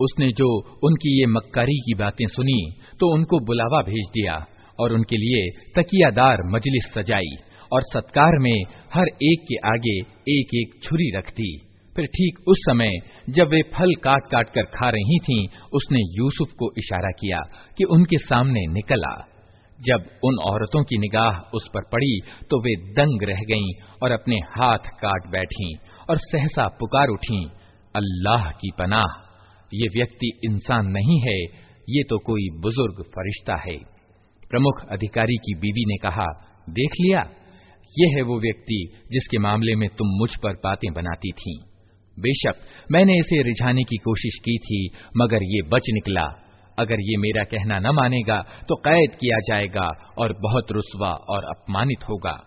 उसने जो उनकी ये मक्कारी की बातें सुनी तो उनको बुलावा भेज दिया। और उनके लिए तकियादार मजलिस सजाई और सत्कार में हर एक के आगे एक एक छुरी रख दी फिर ठीक उस समय जब वे फल काट काट कर खा रही थीं, उसने यूसुफ को इशारा किया कि उनके सामने निकला। जब उन औरतों की निगाह उस पर पड़ी तो वे दंग रह गईं और अपने हाथ काट बैठी और सहसा पुकार उठी अल्लाह की पनाह ये व्यक्ति इंसान नहीं है ये तो कोई बुज़ुर्ग फरिश्ता है। प्रमुख अधिकारी की बीवी ने कहा, देख लिया, ये है वो व्यक्ति जिसके मामले में तुम मुझ पर बातें बनाती थी। बेशक, मैंने इसे रिझाने की कोशिश की थी, मगर ये बच निकला। अगर ये मेरा कहना न मानेगा तो कैद किया जाएगा और बहुत रुसवा और अपमानित होगा।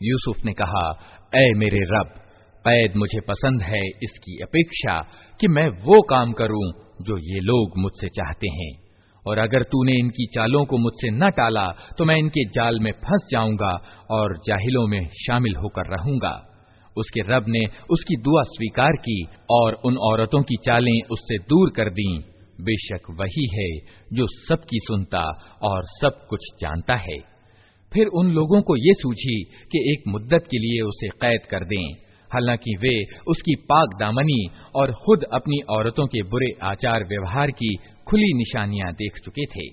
यूसुफ ने कहा ए मेरे रब कैद मुझे पसंद है इसकी अपेक्षा कि मैं वो काम करूं जो ये लोग मुझसे चाहते हैं और अगर तूने इनकी चालों को मुझसे न टाला तो मैं इनके जाल में फंस जाऊँगा और जाहिलों में शामिल होकर रहूँगा। उसके रब ने उसकी दुआ स्वीकार की और उन औरतों की चालें उससे दूर कर दी। बेशक वही है जो सबकी सुनता और सब कुछ जानता है। फिर उन लोगों को ये सूझी कि एक मुद्दत के लिए उसे कैद कर दें। हालाँकि वे उसकी पाक दामनी और खुद अपनी औरतों के बुरे आचार व्यवहार की खुली निशानियाँ देख चुके थे।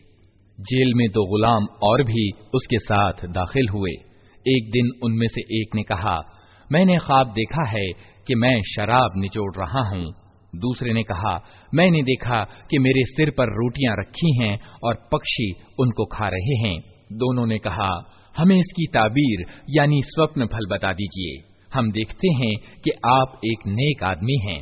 जेल में दो गुलाम और भी उसके साथ दाखिल हुए। एक दिन उनमें से एक ने कहा, मैंने ख्वाब देखा है कि मैं शराब निचोड़ रहा हूँ। दूसरे ने कहा, मैंने देखा कि मेरे सिर पर रोटियाँ रखी हैं और पक्षी उनको खा रहे हैं। दोनों ने कहा, हमें इसकी ताबीर यानी स्वप्न फल बता दीजिए। हम देखते हैं कि आप एक नेक आदमी हैं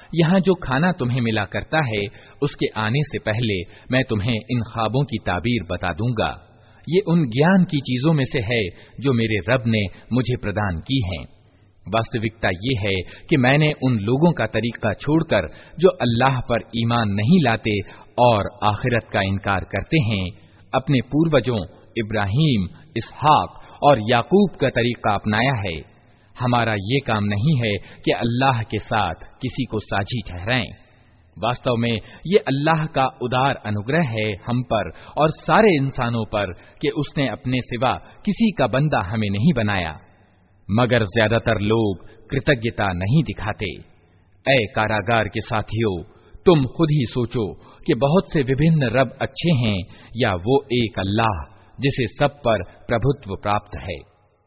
यहाँ जो खाना तुम्हें मिला करता है, उसके आने से पहले मैं तुम्हें इन ख्वाबों की ताबीर बता दूँगा ये उन ज्ञान की चीज़ों में से है जो मेरे रब ने मुझे प्रदान की हैं। वास्तविकता ये है कि मैंने उन लोगों का तरीका छोड़कर, जो अल्लाह पर ईमान नहीं लाते और आखिरत का इनकार करते हैं, अपने पूर्वजों इब्राहिम, इसहाक और याकूब का तरीका अपनाया है हमारा ये काम नहीं है कि अल्लाह के साथ किसी को साझी ठहराएँ। वास्तव में ये अल्लाह का उदार अनुग्रह है हम पर और सारे इंसानों पर कि उसने अपने सिवा किसी का बंदा हमें नहीं बनाया। मगर ज़्यादातर लोग कृतज्ञता नहीं दिखाते। ए कारागार के साथियों, तुम खुद ही सोचो कि बहुत से विभिन्न रब अच्छे हैं या वो एक अल्लाह जिसे सब पर प्रभुत्व प्राप्त है।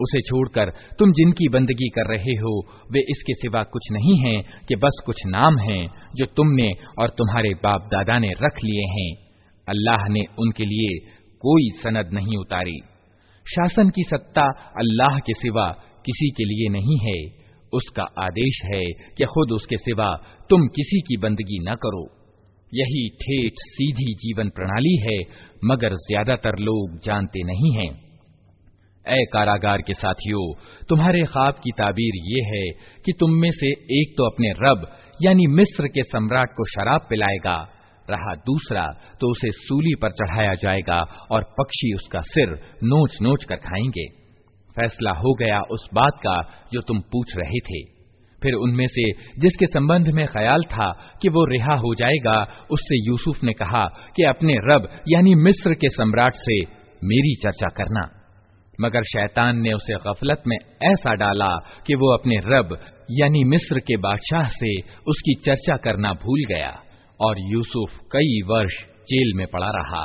उसे छोड़कर तुम जिनकी बंदगी कर रहे हो वे इसके सिवा कुछ नहीं हैं कि बस कुछ नाम हैं जो तुमने और तुम्हारे बाप दादा ने रख लिए हैं अल्लाह ने उनके लिए कोई सनद नहीं उतारी शासन की सत्ता अल्लाह के सिवा किसी के लिए नहीं है उसका आदेश है कि खुद उसके सिवा तुम किसी की बंदगी न करो। यही ठेठ सीधी जीवन प्रणाली है, मगर ज़्यादातर लोग जानते नहीं हैं। ए कारागार के साथियों, तुम्हारे ख्वाब की ताबीर ये है कि तुम में से एक तो अपने रब, यानी मिस्र के सम्राट को शराब पिलाएगा, रहा दूसरा तो उसे सूली पर चढ़ाया जाएगा और पक्षी उसका सिर नोच नोच कर खाएँगे। फैसला हो गया उस बात का जो तुम पूछ रहे थे फिर उनमें से जिसके संबंध में ख्याल था कि वो रिहा हो जाएगा उससे यूसुफ ने कहा कि अपने रब यानी मिस्र के सम्राट से मेरी चर्चा करना मगर शैतान ने उसे गफलत में ऐसा डाला कि वो अपने रब यानी मिस्र के बादशाह से उसकी चर्चा करना भूल गया और यूसुफ कई वर्ष जेल में पड़ा रहा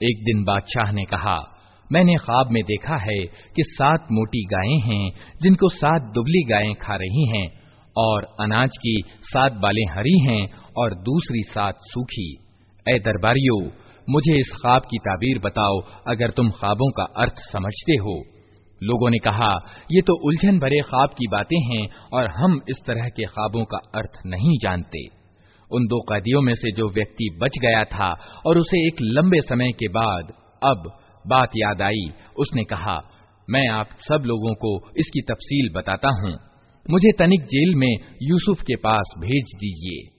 एक दिन बादशाह ने कहा मैंने ख्वाब में देखा है कि सात मोटी गायें हैं जिनको सात दुबली गायें खा रही हैं और अनाज की सात बालें हरी हैं और दूसरी सात सूखी ए दरबारियों मुझे इस ख्वाब की ताबीर बताओ अगर तुम ख्वाबों का अर्थ समझते हो लोगों ने कहा, ये तो उलझन भरे ख्वाब की बातें हैं और हम इस तरह के ख्वाबों का अर्थ नहीं जानते। उन दो कैदियों में से जो व्यक्ति बच गया था और उसे एक लंबे समय के बाद अब बात याद आई, उसने कहा, मैं आप सब लोगों को इसकी तफसील बताता हूँ। मुझे तनिक जेल में यूसुफ के पास भेज दीजिए।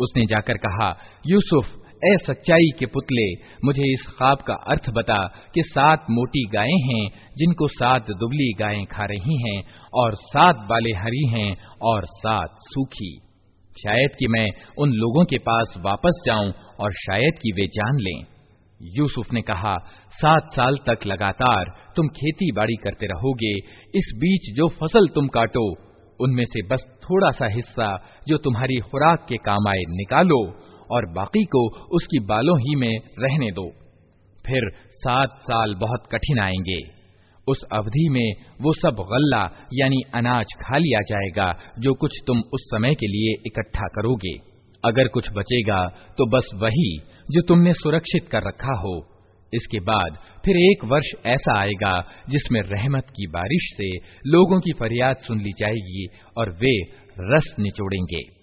उसने जाकर कहा यूसुफ ए सच्चाई के पुतले मुझे इस ख्वाब का अर्थ बता कि सात मोटी गायें हैं जिनको सात दुबली गायें खा रही हैं और सात बाले हरी हैं और सात सूखी शायद कि मैं उन लोगों के पास वापस जाऊं और शायद कि वे जान लें यूसुफ ने कहा, सात साल तक लगातार तुम खेती बाड़ी करते रहोगे, इस बीच जो फ़सल तुम काटो, उनमें से बस थोड़ा सा हिस्सा जो तुम्हारी खुराक के काम आए निकालो और बाकी को उसकी बालों ही में रहने दो। फिर सात साल बहुत कठिन आएँगे। उस अवधि में वो सब गल्ला यानी अनाज खा लिया जाएगा जो कुछ तुम उस समय के लिए इकट्ठा करोगे। अगर कुछ बचेगा तो बस वही जो तुमने सुरक्षित कर रखा हो इसके बाद फिर एक वर्ष ऐसा आएगा जिसमें रहमत की बारिश से लोगों की फरियाद सुन ली जाएगी और वे रस निचोड़ेंगे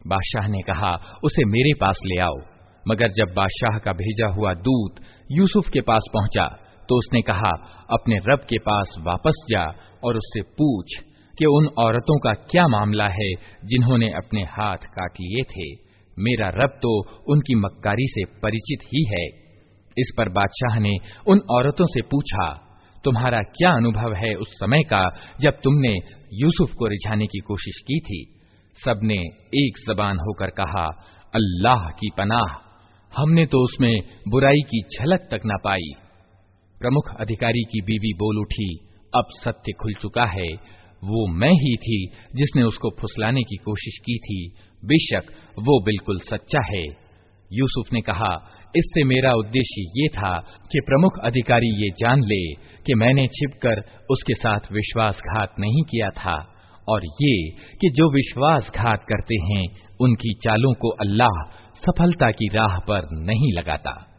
बादशाह ने कहा उसे मेरे पास ले आओ मगर जब बादशाह का भेजा हुआ दूत यूसुफ के पास पहुंचा तो उसने कहा, अपने रब के पास वापस जा और उससे पूछ कि उन औरतों का क्या मामला है जिन्होंने अपने हाथ काट लिए थे। मेरा रब तो उनकी मक्कारी से परिचित ही है। इस पर बादशाह ने उन औरतों से पूछा, तुम्हारा क्या अनुभव है उस समय का जब तुमने यूसुफ को रिझाने की कोशिश की थी? सबने एक जबान होकर कहा, अल्लाह की पनाह, हमने तो उसमें बुराई की झलक तक न पाई। प्रमुख अधिकारी की बीवी बोल उठी, अब सत्य खुल चुका है। वो मैं ही थी जिसने उसको फुसलाने की कोशिश की थी। बेशक वो बिल्कुल सच्चा है। यूसुफ ने कहा, इससे मेरा उद्देश्य ये था कि प्रमुख अधिकारी ये जान ले कि मैंने छिपकर उसके साथ विश्वासघात नहीं किया था और ये कि जो विश्वासघात करते हैं, उनकी चालों को अल्लाह सफलता की राह पर नहीं लगाता।